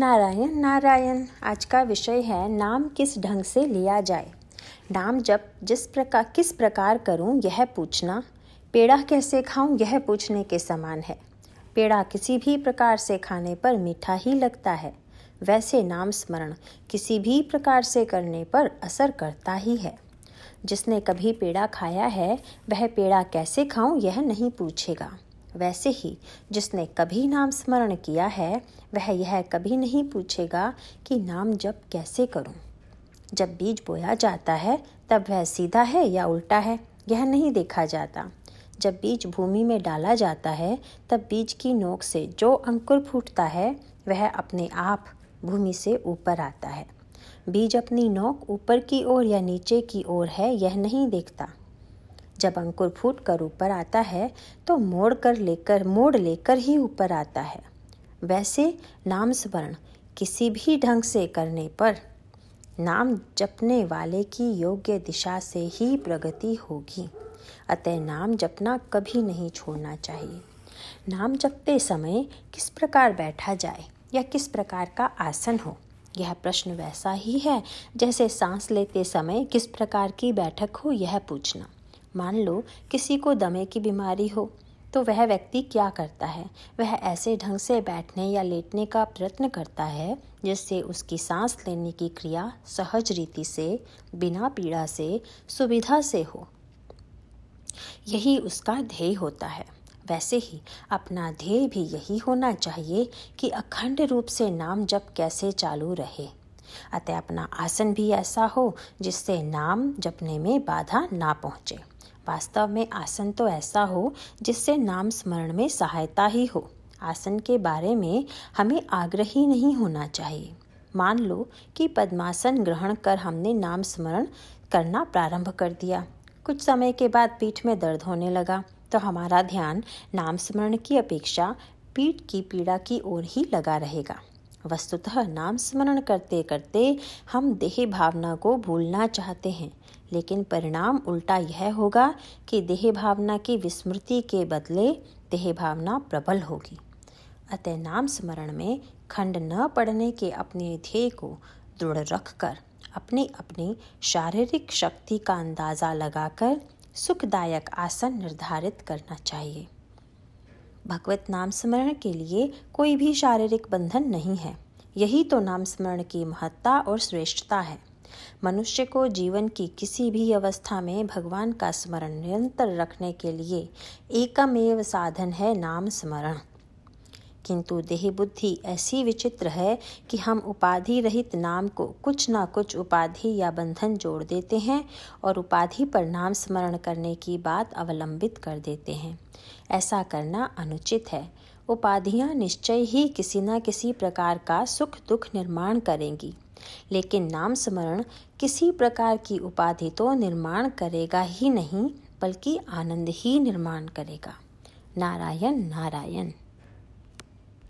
नारायण नारायण, आज का विषय है नाम किस ढंग से लिया जाए? नाम जब जिस प्रकार, किस प्रकार करूँ यह पूछना। पेड़ा कैसे खाऊं यह पूछने के समान है। पेड़ा किसी भी प्रकार से खाने पर मीठा ही लगता है। वैसे नाम स्मरण किसी भी प्रकार से करने पर असर करता ही है। जिसने कभी पेड़ा खाया है, वह पेड़ा कैसे खाऊं यह नहीं पूछेगा। वैसे ही जिसने कभी नाम स्मरण किया है, वह यह कभी नहीं पूछेगा कि नाम जप कैसे करूँ। जब बीज बोया जाता है, तब वह सीधा है या उल्टा है, यह नहीं देखा जाता। जब बीज भूमि में डाला जाता है, तब बीज की नोक से जो अंकुर फूटता है, वह अपने आप भूमि से ऊपर आता है। बीज अपनी नोक ऊपर की ओर या नीचे की ओर है, यह नहीं देखता। जब अंकुर फूट कर ऊपर आता है तो मोड़ कर लेकर, मोड़ लेकर ही ऊपर आता है। वैसे नाम स्मरण किसी भी ढंग से करने पर नाम जपने वाले की योग्य दिशा से ही प्रगति होगी। अतः नाम जपना कभी नहीं छोड़ना चाहिए। नाम जपते समय किस प्रकार बैठा जाए या किस प्रकार का आसन हो, यह प्रश्न वैसा ही है जैसे सांस लेते समय किस प्रकार की बैठक हो, यह पूछना। मान लो किसी को दमे की बीमारी हो तो वह व्यक्ति क्या करता है? वह ऐसे ढंग से बैठने या लेटने का प्रयत्न करता है, जिससे उसकी सांस लेने की क्रिया सहज रीति से, बिना पीड़ा से, सुविधा से हो। यही उसका ध्येय होता है। वैसे ही अपना ध्येय भी यही होना चाहिए कि अखंड रूप से नाम जप कैसे चालू रहे। अतः अपना आसन भी ऐसा हो जिससे नाम जपने में बाधा ना पहुँचे। वास्तव में आसन तो ऐसा हो जिससे नाम स्मरण में सहायता ही हो। आसन के बारे में हमें आग्रही नहीं होना चाहिए। मान लो कि पद्मासन ग्रहण कर हमने नाम स्मरण करना प्रारंभ कर दिया। कुछ समय के बाद पीठ में दर्द होने लगा तो हमारा ध्यान नाम स्मरण की अपेक्षा पीठ की पीड़ा की ओर ही लगा रहेगा। वस्तुतः नाम स्मरण करते करते हम देह भावना को भूलना चाहते हैं। लेकिन परिणाम उल्टा यह होगा कि देह भावना की विस्मृति के बदले देह भावना प्रबल होगी। अतः नाम स्मरण में खंड न पड़ने के अपने ध्येय को दृढ़ रखकर अपनी अपनी शारीरिक शक्ति का अंदाज़ा लगाकर सुखदायक आसन निर्धारित करना चाहिए। भगवत नाम स्मरण के लिए कोई भी शारीरिक बंधन नहीं है। यही तो नाम स्मरण की महत्ता और श्रेष्ठता है। मनुष्य को जीवन की किसी भी अवस्था में भगवान का स्मरण निरंतर रखने के लिए एकमेव साधन है नाम स्मरण किंतु देह बुद्धि ऐसी विचित्र है कि हम उपाधि रहित नाम को कुछ ना कुछ उपाधि या बंधन जोड़ देते हैं और उपाधि पर नाम स्मरण करने की बात अवलंबित कर देते हैं। ऐसा करना अनुचित है। उपाधियाँ निश्चय ही किसी न किसी प्रकार का सुख दुख निर्माण करेंगी। लेकिन नाम स्मरण किसी प्रकार की उपाधि तो निर्माण करेगा ही नहीं, बल्कि आनंद ही निर्माण करेगा। नारायण नारायण।